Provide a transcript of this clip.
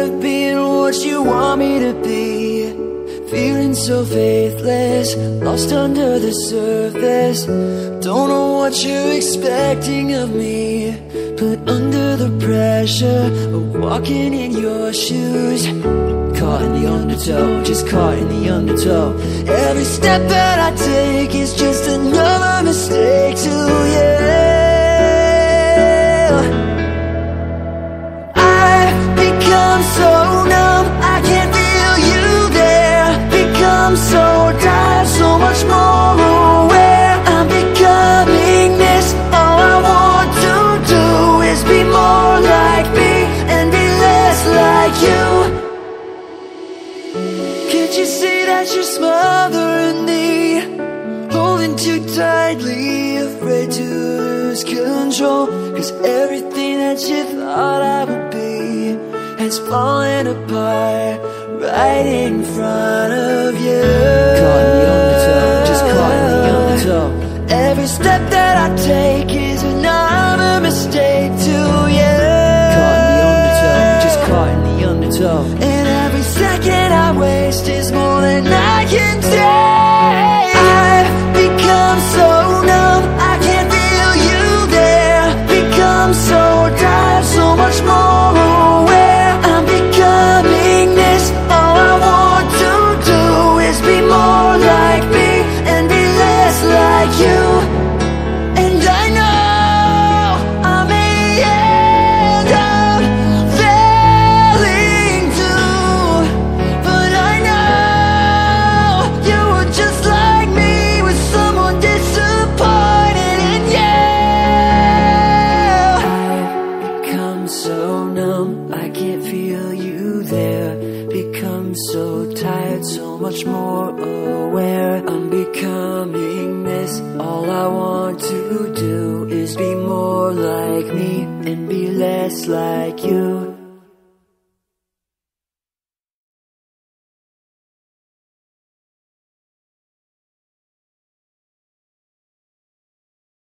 of being what you want me to be. Feeling so faithless, lost under the surface. Don't know what you're expecting of me. Put under the pressure of walking in your shoes, caught in the undertow, just caught in the undertow. Every step that I take Can't you see that you're smothering me? Holding too tightly, afraid to lose control. Cause everything that you thought I would be has fallen apart right in front of you. Caught in the undertow, just caught in the undertow. Every step that I take numb, I can't feel you there. Become so tired, so much more aware. I'm becoming this. All I want to do is be more like me and be less like you.